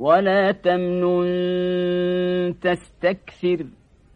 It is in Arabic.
ولا تمنن تستكثر.